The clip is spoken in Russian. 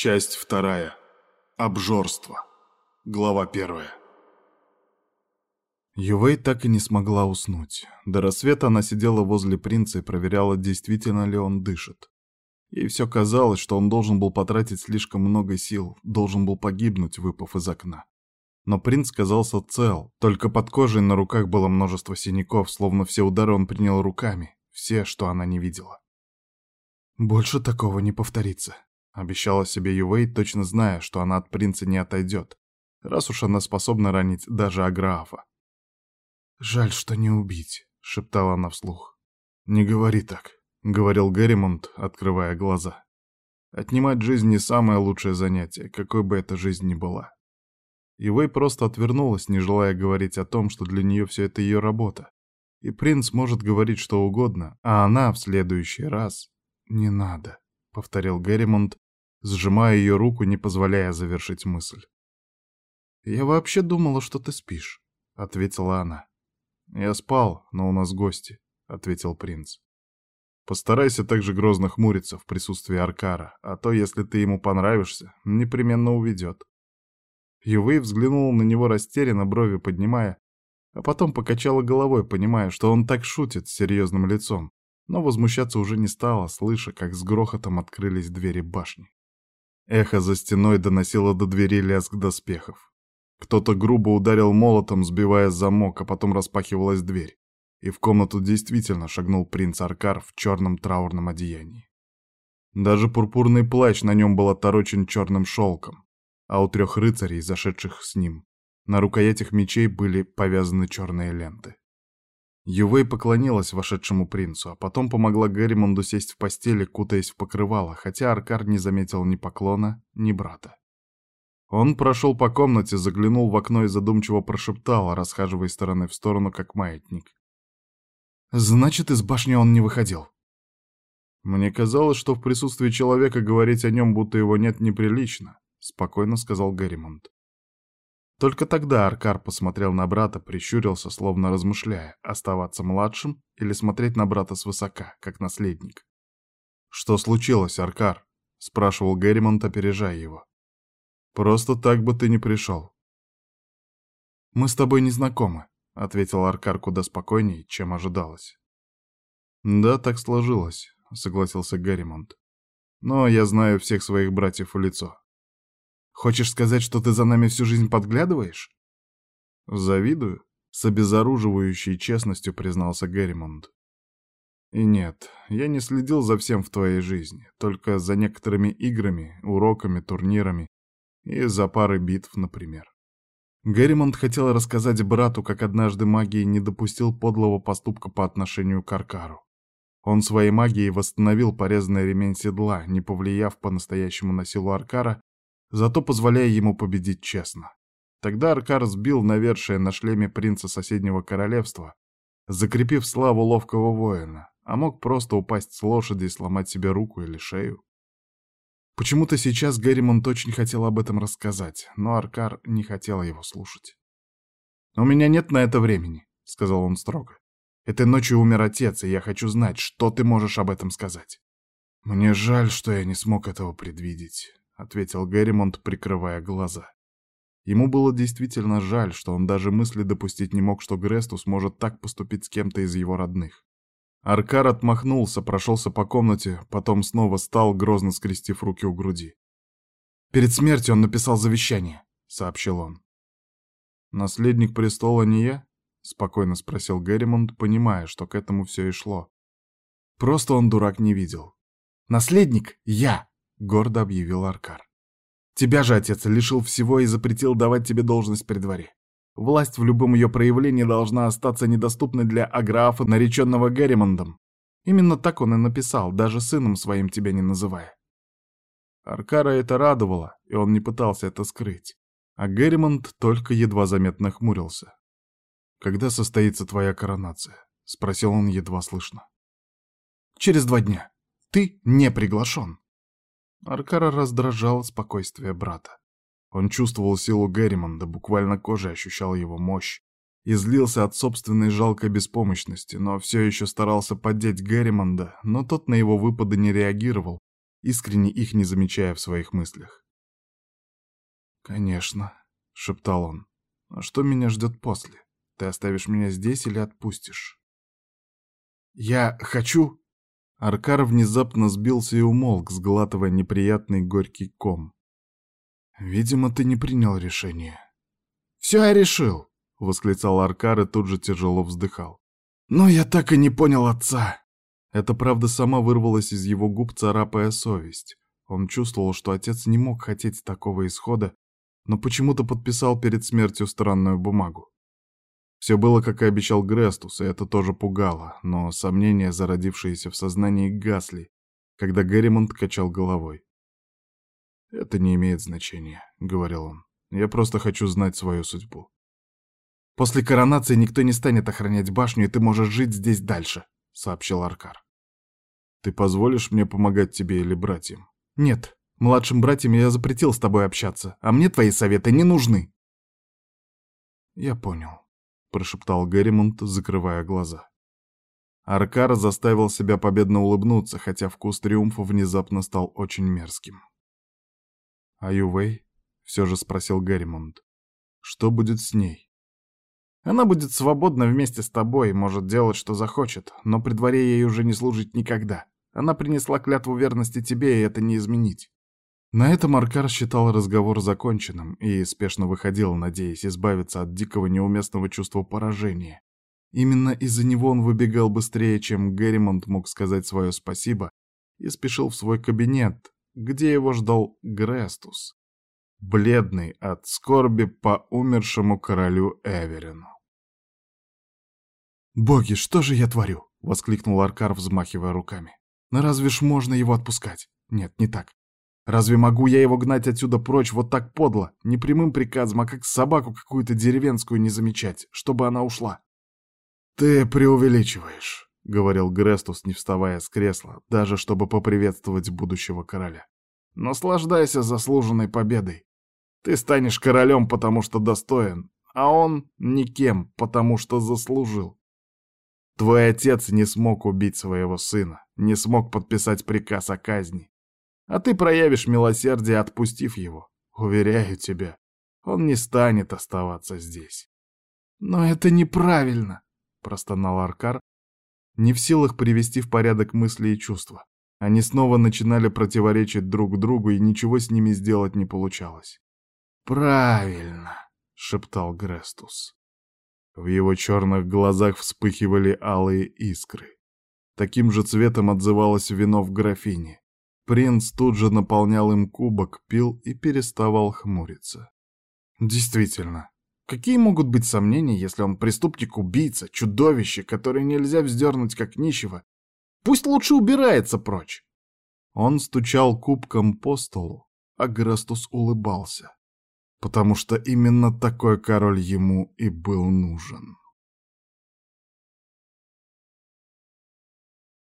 Часть вторая. Обжорство. Глава первая. Ювей так и не смогла уснуть. До рассвета она сидела возле принца и проверяла, действительно ли он дышит. Ей все казалось, что он должен был потратить слишком много сил, должен был погибнуть, выпав из окна. Но принц казался цел, только под кожей на руках было множество синяков, словно все удары он принял руками, все, что она не видела. «Больше такого не повторится», — обещала себе Ювей, точно зная, что она от принца не отойдет, раз уж она способна ранить даже Аграафа. «Жаль, что не убить», — шептала она вслух. «Не говори так», — говорил Герримонт, открывая глаза. «Отнимать жизнь не самое лучшее занятие, какой бы эта жизнь ни была». Ивэй просто отвернулась, не желая говорить о том, что для нее все это ее работа. И принц может говорить что угодно, а она в следующий раз... «Не надо», — повторил Герримонт, сжимая ее руку, не позволяя завершить мысль. «Я вообще думала, что ты спишь», — ответила она. «Я спал, но у нас гости», — ответил принц. «Постарайся также грозно хмуриться в присутствии Аркара, а то, если ты ему понравишься, непременно уведет». Ювей взглянула на него растерянно, брови поднимая, а потом покачала головой, понимая, что он так шутит с серьезным лицом, но возмущаться уже не стала, слыша, как с грохотом открылись двери башни. Эхо за стеной доносило до двери лязг доспехов. Кто-то грубо ударил молотом, сбивая замок, а потом распахивалась дверь. И в комнату действительно шагнул принц Аркар в черном траурном одеянии. Даже пурпурный плащ на нем был оторочен черным шелком, а у трех рыцарей, зашедших с ним, на рукоятях мечей были повязаны черные ленты. Ювей поклонилась вошедшему принцу, а потом помогла Герримонду сесть в постели, кутаясь в покрывало, хотя Аркар не заметил ни поклона, ни брата. Он прошел по комнате, заглянул в окно и задумчиво прошептал, расхаживая из стороны в сторону, как маятник. «Значит, из башни он не выходил». «Мне казалось, что в присутствии человека говорить о нем, будто его нет, неприлично», — спокойно сказал Гарримонт. Только тогда Аркар посмотрел на брата, прищурился, словно размышляя, оставаться младшим или смотреть на брата свысока, как наследник. «Что случилось, Аркар?» — спрашивал Герримонт, опережая его. Просто так бы ты не пришел. «Мы с тобой не знакомы», — ответил Аркар куда спокойней, чем ожидалось. «Да, так сложилось», — согласился Гарримонт. «Но я знаю всех своих братьев в лицо». «Хочешь сказать, что ты за нами всю жизнь подглядываешь?» «Завидую», — с обезоруживающей честностью признался Гарримонт. «И нет, я не следил за всем в твоей жизни, только за некоторыми играми, уроками, турнирами из-за пары битв, например. Герримонт хотел рассказать брату, как однажды магией не допустил подлого поступка по отношению к Аркару. Он своей магией восстановил порезанный ремень седла, не повлияв по-настоящему на силу Аркара, зато позволяя ему победить честно. Тогда Аркар сбил навершие на шлеме принца соседнего королевства, закрепив славу ловкого воина, а мог просто упасть с лошади и сломать себе руку или шею. Почему-то сейчас Герримонт очень хотел об этом рассказать, но Аркар не хотел его слушать. «У меня нет на это времени», — сказал он строго. «Этой ночью умер отец, и я хочу знать, что ты можешь об этом сказать». «Мне жаль, что я не смог этого предвидеть», — ответил Герримонт, прикрывая глаза. Ему было действительно жаль, что он даже мысли допустить не мог, что Грестус может так поступить с кем-то из его родных. Аркар отмахнулся, прошелся по комнате, потом снова стал, грозно скрестив руки у груди. «Перед смертью он написал завещание», — сообщил он. «Наследник престола не я?» — спокойно спросил Герримонт, понимая, что к этому все и шло. Просто он дурак не видел. «Наследник — я!» — гордо объявил Аркар. «Тебя же отец лишил всего и запретил давать тебе должность при дворе. Власть в любом ее проявлении должна остаться недоступной для аграфа, нареченного Герримондом. Именно так он и написал, даже сыном своим тебя не называя. Аркара это радовало, и он не пытался это скрыть. А Герримонд только едва заметно хмурился. «Когда состоится твоя коронация?» — спросил он едва слышно. «Через два дня. Ты не приглашен». Аркара раздражало спокойствие брата. Он чувствовал силу Герримонда, буквально кожей ощущал его мощь. И злился от собственной жалкой беспомощности, но все еще старался поддеть Герримонда, но тот на его выпады не реагировал искренне их не замечая в своих мыслях. «Конечно», — шептал он. «А что меня ждет после? Ты оставишь меня здесь или отпустишь?» «Я хочу...» Аркар внезапно сбился и умолк, сглатывая неприятный горький ком. «Видимо, ты не принял решение». «Все я решил!» — восклицал Аркар и тут же тяжело вздыхал. «Но я так и не понял отца!» Эта правда сама вырвалась из его губ, царапая совесть. Он чувствовал, что отец не мог хотеть такого исхода, но почему-то подписал перед смертью странную бумагу. Все было, как и обещал Грестус, и это тоже пугало, но сомнения, зародившиеся в сознании, гасли, когда Герримонт качал головой. «Это не имеет значения», — говорил он. «Я просто хочу знать свою судьбу». «После коронации никто не станет охранять башню, и ты можешь жить здесь дальше», — сообщил Аркар. «Ты позволишь мне помогать тебе или братьям?» «Нет, младшим братьям я запретил с тобой общаться, а мне твои советы не нужны». «Я понял», — прошептал Герримонт, закрывая глаза. Аркар заставил себя победно улыбнуться, хотя вкус триумфа внезапно стал очень мерзким. «А Ювей?» — все же спросил Герримонт. «Что будет с ней?» «Она будет свободна вместе с тобой, может делать, что захочет, но при дворе ей уже не служить никогда. Она принесла клятву верности тебе, и это не изменить». На этом Аркар считал разговор законченным и спешно выходил, надеясь избавиться от дикого неуместного чувства поражения. Именно из-за него он выбегал быстрее, чем Герримонт мог сказать свое спасибо, и спешил в свой кабинет, где его ждал Грестус, бледный от скорби по умершему королю Эверину. «Боги, что же я творю?» — воскликнул Аркар, взмахивая руками. «Но разве ж можно его отпускать? Нет, не так. Разве могу я его гнать отсюда прочь вот так подло, не прямым приказом, а как собаку какую-то деревенскую не замечать, чтобы она ушла? Ты преувеличиваешь, — говорил Грестус, не вставая с кресла, даже чтобы поприветствовать будущего короля. Наслаждайся заслуженной победой. Ты станешь королем, потому что достоин, а он никем, потому что заслужил. Твой отец не смог убить своего сына, не смог подписать приказ о казни. А ты проявишь милосердие, отпустив его. Уверяю тебя, он не станет оставаться здесь. Но это неправильно, простонал Аркар, не в силах привести в порядок мысли и чувства. Они снова начинали противоречить друг другу, и ничего с ними сделать не получалось. «Правильно», — шептал Грестус. В его черных глазах вспыхивали алые искры. Таким же цветом отзывалось вино в графине. Принц тут же наполнял им кубок, пил и переставал хмуриться. Действительно, какие могут быть сомнения, если он преступник-убийца, чудовище, которое нельзя вздернуть как нищего? Пусть лучше убирается прочь. Он стучал кубком по столу, а Грастус улыбался, потому что именно такой король ему и был нужен.